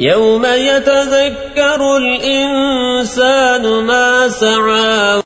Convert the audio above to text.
يوم يتذكر الإنسان ما سعى